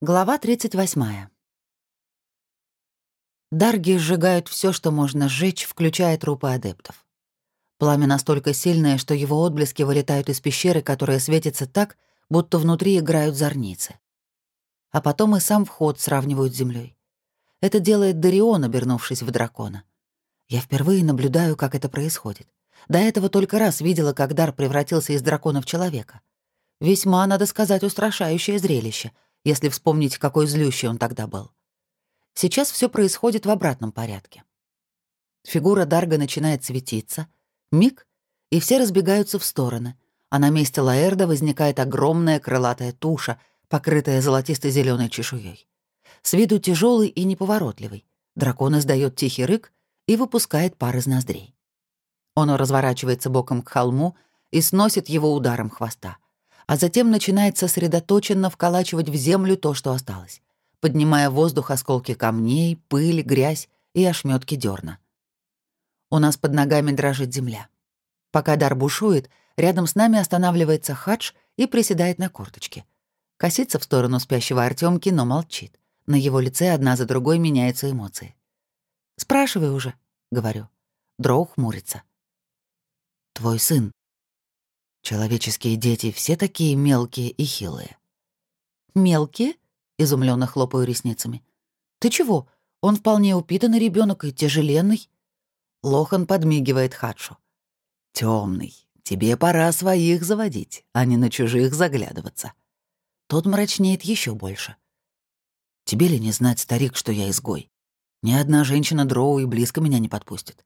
Глава 38. Дарги сжигают все, что можно сжечь, включая трупы адептов. Пламя настолько сильное, что его отблески вылетают из пещеры, которая светится так, будто внутри играют зорницы. А потом и сам вход сравнивают с землей. Это делает Дарион, обернувшись в дракона. Я впервые наблюдаю, как это происходит. До этого только раз видела, как Дар превратился из дракона в человека. Весьма, надо сказать, устрашающее зрелище — если вспомнить, какой злющий он тогда был. Сейчас все происходит в обратном порядке. Фигура Дарга начинает светиться, миг, и все разбегаются в стороны, а на месте Лаэрда возникает огромная крылатая туша, покрытая золотисто зеленой чешуей. С виду тяжелый и неповоротливый. Дракон издает тихий рык и выпускает пар из ноздрей. Он разворачивается боком к холму и сносит его ударом хвоста — а затем начинает сосредоточенно вколачивать в землю то, что осталось, поднимая в воздух осколки камней, пыль, грязь и ошметки дерна. У нас под ногами дрожит земля. Пока дар бушует, рядом с нами останавливается хадж и приседает на корточке. Косится в сторону спящего Артемки, но молчит. На его лице одна за другой меняются эмоции. «Спрашивай уже», — говорю. Дроу хмурится. «Твой сын Человеческие дети все такие мелкие и хилые. Мелкие? изумленно хлопаю ресницами. Ты чего? Он вполне упитанный ребенок и тяжеленный. Лохан подмигивает Хадшу. Темный, тебе пора своих заводить, а не на чужих заглядываться. Тот мрачнеет еще больше. Тебе ли не знать, старик, что я изгой? Ни одна женщина дроу и близко меня не подпустит.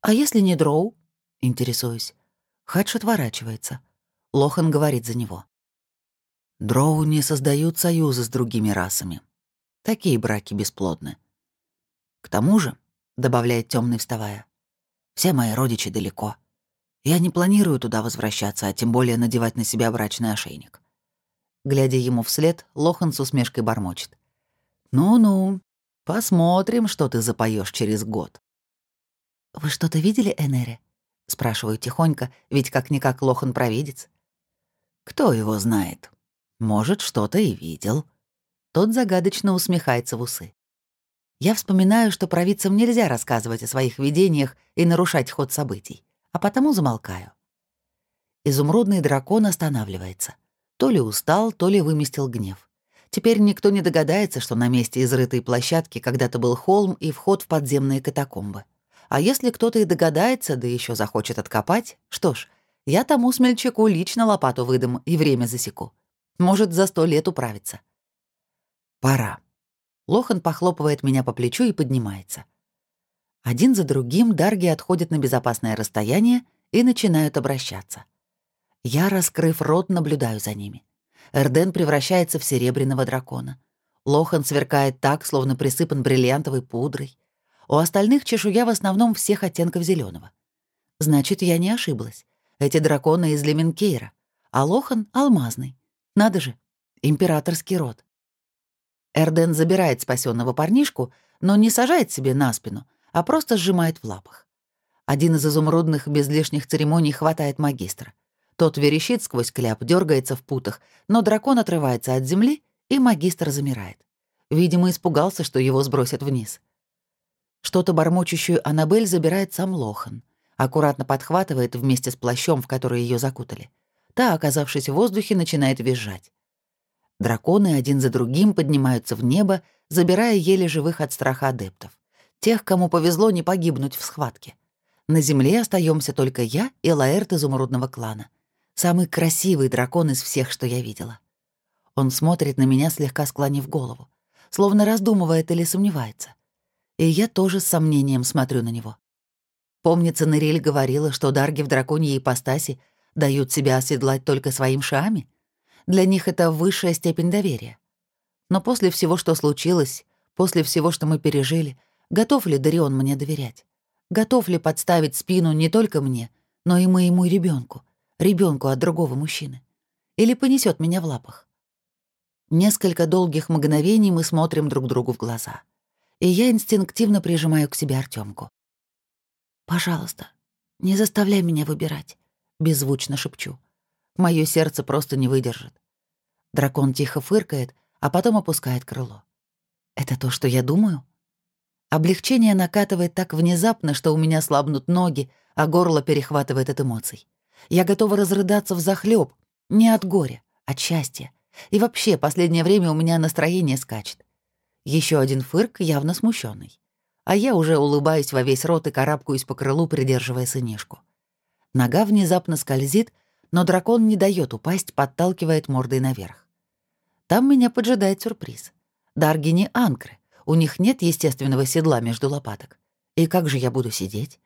А если не дроу? Интересуюсь. Хадж отворачивается. Лохан говорит за него. Дроу не создают союзы с другими расами. Такие браки бесплодны. К тому же, добавляет темный, вставая, все мои родичи далеко. Я не планирую туда возвращаться, а тем более надевать на себя брачный ошейник. Глядя ему вслед, Лохан с усмешкой бормочет. «Ну-ну, посмотрим, что ты запоешь через год». «Вы что-то видели, Энери?» Спрашиваю тихонько, ведь как-никак Лохан провидец. Кто его знает? Может, что-то и видел. Тот загадочно усмехается в усы. Я вспоминаю, что провидцам нельзя рассказывать о своих видениях и нарушать ход событий, а потому замолкаю. Изумрудный дракон останавливается. То ли устал, то ли выместил гнев. Теперь никто не догадается, что на месте изрытой площадки когда-то был холм и вход в подземные катакомбы. А если кто-то и догадается, да еще захочет откопать, что ж, я тому смельчаку лично лопату выдам и время засеку. Может, за сто лет управиться. Пора. Лохан похлопывает меня по плечу и поднимается. Один за другим дарги отходят на безопасное расстояние и начинают обращаться. Я, раскрыв рот, наблюдаю за ними. Эрден превращается в серебряного дракона. Лохан сверкает так, словно присыпан бриллиантовой пудрой. У остальных чешуя в основном всех оттенков зеленого. Значит, я не ошиблась. Эти драконы из Леменкейра, а Лохан — алмазный. Надо же, императорский род. Эрден забирает спасенного парнишку, но не сажает себе на спину, а просто сжимает в лапах. Один из изумрудных без лишних церемоний хватает магистра. Тот верещит сквозь кляп, дергается в путах, но дракон отрывается от земли, и магистр замирает. Видимо, испугался, что его сбросят вниз. Что-то бормочущую Аннабель забирает сам Лохан. Аккуратно подхватывает вместе с плащом, в который ее закутали. Та, оказавшись в воздухе, начинает визжать. Драконы один за другим поднимаются в небо, забирая еле живых от страха адептов. Тех, кому повезло не погибнуть в схватке. На земле остаемся только я и Лаэрт изумрудного клана. Самый красивый дракон из всех, что я видела. Он смотрит на меня, слегка склонив голову, словно раздумывает или сомневается и я тоже с сомнением смотрю на него. Помнится, Нериль говорила, что дарги в драконьей ипостаси дают себя оседлать только своим шами. Для них это высшая степень доверия. Но после всего, что случилось, после всего, что мы пережили, готов ли Дарион мне доверять? Готов ли подставить спину не только мне, но и моему ребенку, ребенку от другого мужчины? Или понесет меня в лапах? Несколько долгих мгновений мы смотрим друг другу в глаза — и я инстинктивно прижимаю к себе Артемку. «Пожалуйста, не заставляй меня выбирать», — беззвучно шепчу. Моё сердце просто не выдержит. Дракон тихо фыркает, а потом опускает крыло. Это то, что я думаю? Облегчение накатывает так внезапно, что у меня слабнут ноги, а горло перехватывает от эмоций. Я готова разрыдаться в захлеб, не от горя, от счастья. И вообще, последнее время у меня настроение скачет. Еще один фырк, явно смущенный. А я уже улыбаюсь во весь рот и карабкаюсь по крылу, придерживая сынишку. Нога внезапно скользит, но дракон не дает упасть, подталкивает мордой наверх. Там меня поджидает сюрприз. Дарги не анкры, у них нет естественного седла между лопаток. И как же я буду сидеть?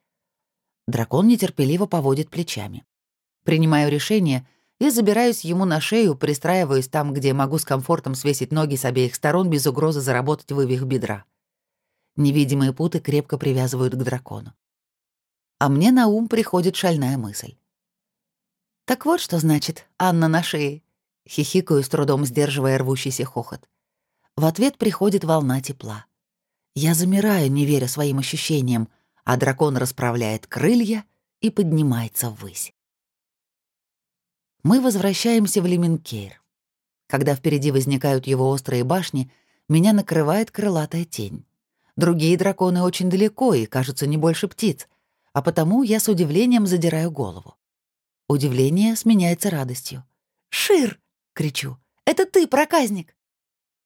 Дракон нетерпеливо поводит плечами. Принимаю решение и забираюсь ему на шею, пристраиваюсь там, где могу с комфортом свесить ноги с обеих сторон без угрозы заработать вывих бедра. Невидимые путы крепко привязывают к дракону. А мне на ум приходит шальная мысль. «Так вот что значит Анна на шее», — хихикаю, с трудом сдерживая рвущийся хохот. В ответ приходит волна тепла. Я замираю, не веря своим ощущениям, а дракон расправляет крылья и поднимается ввысь. Мы возвращаемся в Леменкейр. Когда впереди возникают его острые башни, меня накрывает крылатая тень. Другие драконы очень далеко и кажутся не больше птиц, а потому я с удивлением задираю голову. Удивление сменяется радостью. «Шир!» — кричу. «Это ты, проказник!»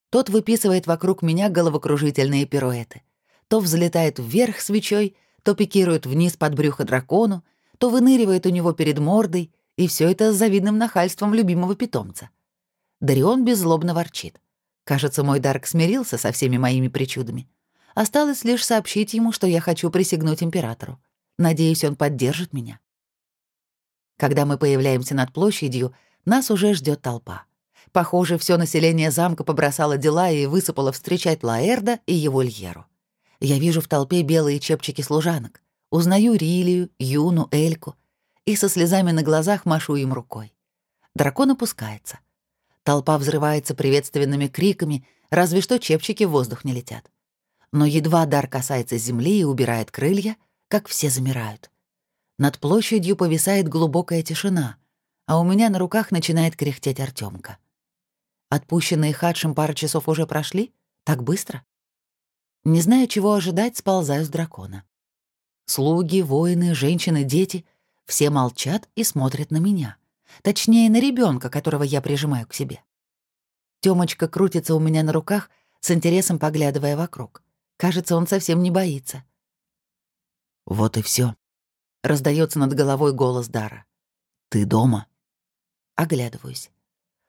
Тот выписывает вокруг меня головокружительные пируэты. То взлетает вверх свечой, то пикирует вниз под брюхо дракону, то выныривает у него перед мордой, и все это с завидным нахальством любимого питомца. Дарион беззлобно ворчит. Кажется, мой Дарк смирился со всеми моими причудами. Осталось лишь сообщить ему, что я хочу присягнуть императору. Надеюсь, он поддержит меня. Когда мы появляемся над площадью, нас уже ждет толпа. Похоже, все население замка побросало дела и высыпало встречать Лаэрда и его Льеру. Я вижу в толпе белые чепчики служанок. Узнаю Рилию, Юну, Эльку. И со слезами на глазах машу им рукой. Дракон опускается. Толпа взрывается приветственными криками, разве что чепчики в воздух не летят. Но едва дар касается земли и убирает крылья, как все замирают. Над площадью повисает глубокая тишина, а у меня на руках начинает кряхтеть Артемка. Отпущенные Хадшем пара часов уже прошли? Так быстро? Не зная, чего ожидать, сползаю с дракона. Слуги, воины, женщины, дети — все молчат и смотрят на меня. Точнее, на ребенка, которого я прижимаю к себе. Тёмочка крутится у меня на руках, с интересом поглядывая вокруг. Кажется, он совсем не боится. «Вот и все. раздается над головой голос Дара. «Ты дома?» Оглядываюсь.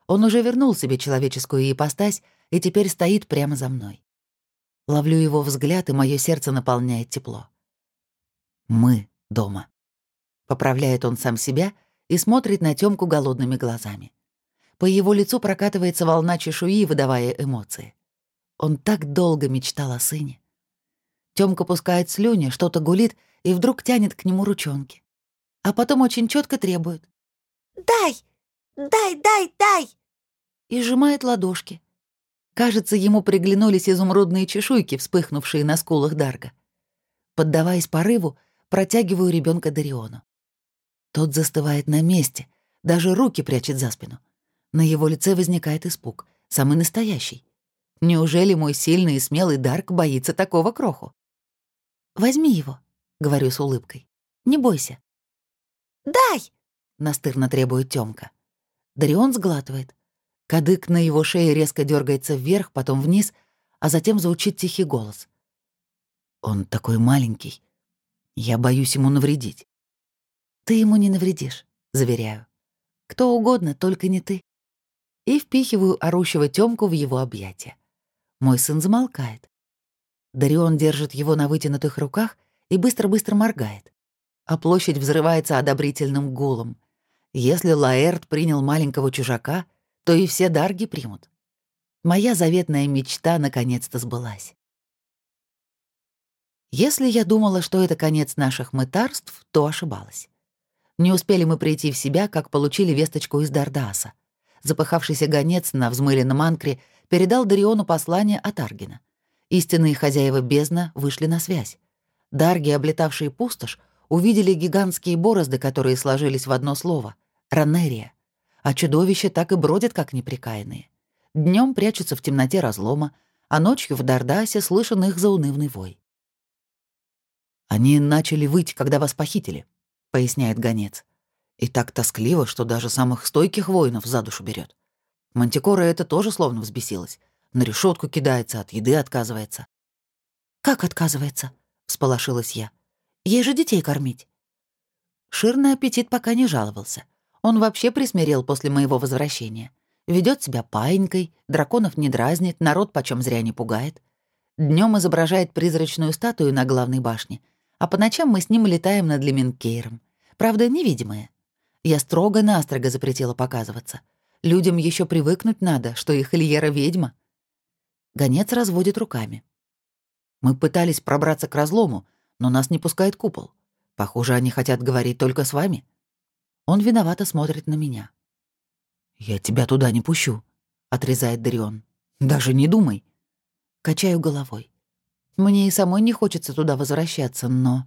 Он уже вернул себе человеческую ипостась и теперь стоит прямо за мной. Ловлю его взгляд, и мое сердце наполняет тепло. «Мы дома», — поправляет он сам себя и смотрит на Тёмку голодными глазами. По его лицу прокатывается волна чешуи, выдавая эмоции. Он так долго мечтал о сыне. Тёмка пускает слюни, что-то гулит и вдруг тянет к нему ручонки. А потом очень четко требует. «Дай! Дай, дай, дай!» И сжимает ладошки. Кажется, ему приглянулись изумрудные чешуйки, вспыхнувшие на скулах Дарга. Поддаваясь порыву, протягиваю ребенка Дариону. Тот застывает на месте, даже руки прячет за спину. На его лице возникает испуг, самый настоящий. Неужели мой сильный и смелый Дарк боится такого кроху? «Возьми его», — говорю с улыбкой. «Не бойся». «Дай!» — настырно требует Тёмка. Дарион сглатывает. Кадык на его шее резко дергается вверх, потом вниз, а затем звучит тихий голос. «Он такой маленький. Я боюсь ему навредить». «Ты ему не навредишь», — заверяю. «Кто угодно, только не ты». И впихиваю орущего Тёмку в его объятия. Мой сын замолкает. Дарион держит его на вытянутых руках и быстро-быстро моргает. А площадь взрывается одобрительным гулом. Если Лаэрт принял маленького чужака, то и все дарги примут. Моя заветная мечта наконец-то сбылась. Если я думала, что это конец наших мытарств, то ошибалась. Не успели мы прийти в себя, как получили весточку из Дардаса. Запыхавшийся гонец на взмыленном анкре передал Дариону послание от Аргина — Истинные хозяева бездна вышли на связь. Дарги, облетавшие пустошь, увидели гигантские борозды, которые сложились в одно слово — Ранерия. А чудовища так и бродят, как неприкаянные. Днем прячутся в темноте разлома, а ночью в Дардасе слышен их заунывный вой. «Они начали выть, когда вас похитили», — поясняет гонец. «И так тоскливо, что даже самых стойких воинов за душу берет. Мантикора это тоже словно взбесилась. На решетку кидается, от еды отказывается». «Как отказывается?» — всполошилась я. «Ей же детей кормить». Ширный аппетит пока не жаловался. Он вообще присмирел после моего возвращения. Ведет себя паинькой, драконов не дразнит, народ почем зря не пугает. Днем изображает призрачную статую на главной башне, а по ночам мы с ним летаем над Леменкейром. Правда, невидимые. Я строго-настрого запретила показываться. Людям еще привыкнуть надо, что их Ильера ведьма. Гонец разводит руками. Мы пытались пробраться к разлому, но нас не пускает купол. Похоже, они хотят говорить только с вами. Он виновато смотрит на меня. «Я тебя туда не пущу», — отрезает Дарион. «Даже не думай». Качаю головой. Мне и самой не хочется туда возвращаться, но...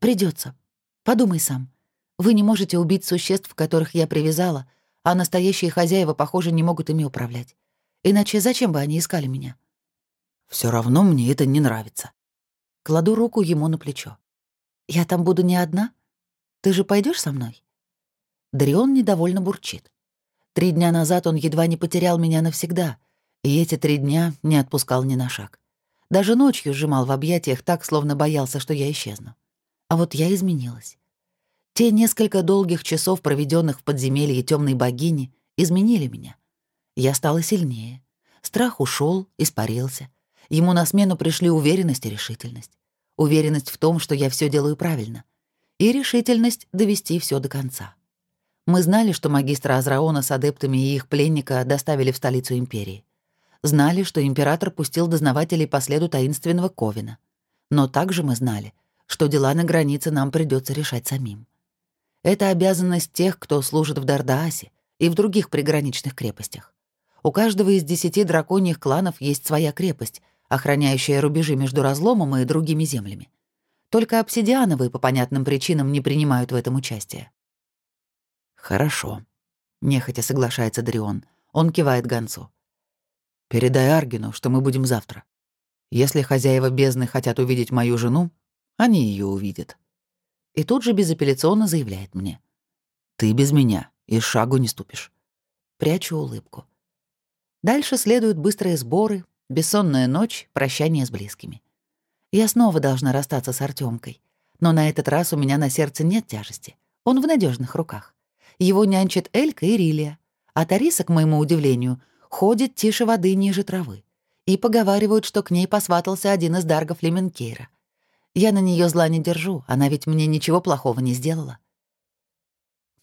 придется. Подумай сам. Вы не можете убить существ, которых я привязала, а настоящие хозяева, похоже, не могут ими управлять. Иначе зачем бы они искали меня? Все равно мне это не нравится. Кладу руку ему на плечо. Я там буду не одна? Ты же пойдешь со мной? Дарион недовольно бурчит. Три дня назад он едва не потерял меня навсегда, и эти три дня не отпускал ни на шаг. Даже ночью сжимал в объятиях так, словно боялся, что я исчезну. А вот я изменилась. Те несколько долгих часов, проведенных в подземелье темной богини, изменили меня. Я стала сильнее. Страх ушел, испарился. Ему на смену пришли уверенность и решительность. Уверенность в том, что я все делаю правильно. И решительность довести все до конца. Мы знали, что магистра Азраона с адептами и их пленника доставили в столицу империи. Знали, что император пустил дознавателей по следу таинственного Ковина. Но также мы знали, что дела на границе нам придется решать самим. Это обязанность тех, кто служит в Дардаасе и в других приграничных крепостях. У каждого из десяти драконьих кланов есть своя крепость, охраняющая рубежи между разломом и другими землями. Только обсидиановые по понятным причинам не принимают в этом участие. «Хорошо», — нехотя соглашается Дарион. Он кивает гонцу. «Передай Аргину, что мы будем завтра. Если хозяева бездны хотят увидеть мою жену, они ее увидят». И тут же безапелляционно заявляет мне. «Ты без меня и шагу не ступишь». Прячу улыбку. Дальше следуют быстрые сборы, бессонная ночь, прощание с близкими. Я снова должна расстаться с Артемкой, но на этот раз у меня на сердце нет тяжести. Он в надежных руках. Его нянчит Элька и Рилия. А Тариса, к моему удивлению, ходит тише воды ниже травы. И поговаривают, что к ней посватался один из даргов Леменкейра. Я на нее зла не держу, она ведь мне ничего плохого не сделала.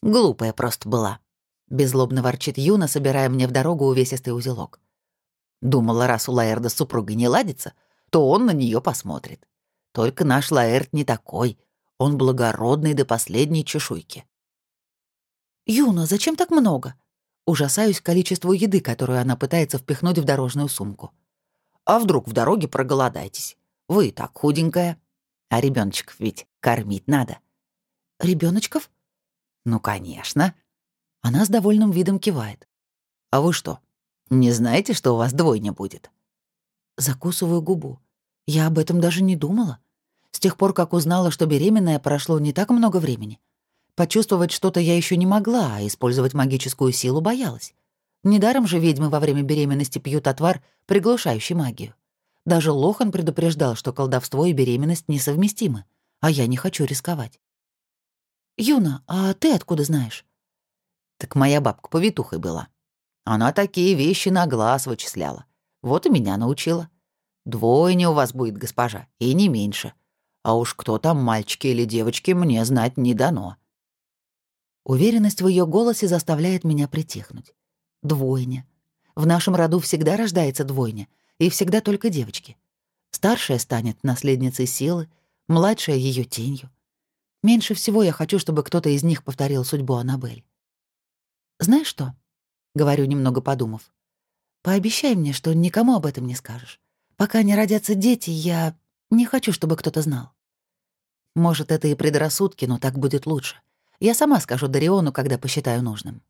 Глупая просто была. Беззлобно ворчит Юна, собирая мне в дорогу увесистый узелок. Думала, раз у Лаэрда с супругой не ладится, то он на нее посмотрит. Только наш Лаэрт не такой. Он благородный до последней чешуйки. «Юна, зачем так много?» Ужасаюсь количеству еды, которую она пытается впихнуть в дорожную сумку. «А вдруг в дороге проголодаетесь? Вы и так худенькая. А ребеночков ведь кормить надо». Ребеночков? «Ну, конечно». Она с довольным видом кивает. «А вы что, не знаете, что у вас двойня будет?» Закусываю губу. Я об этом даже не думала. С тех пор, как узнала, что беременная, прошло не так много времени. Почувствовать что-то я еще не могла, а использовать магическую силу боялась. Недаром же ведьмы во время беременности пьют отвар, приглушающий магию. Даже Лохан предупреждал, что колдовство и беременность несовместимы, а я не хочу рисковать. «Юна, а ты откуда знаешь?» «Так моя бабка повитухой была. Она такие вещи на глаз вычисляла. Вот и меня научила. Двойня у вас будет, госпожа, и не меньше. А уж кто там, мальчики или девочки, мне знать не дано. Уверенность в ее голосе заставляет меня притихнуть. Двойня. В нашем роду всегда рождается двойня, и всегда только девочки. Старшая станет наследницей силы, младшая — ее тенью. Меньше всего я хочу, чтобы кто-то из них повторил судьбу Аннабель. «Знаешь что?» — говорю, немного подумав. «Пообещай мне, что никому об этом не скажешь. Пока не родятся дети, я не хочу, чтобы кто-то знал. Может, это и предрассудки, но так будет лучше. Я сама скажу Дариону, когда посчитаю нужным.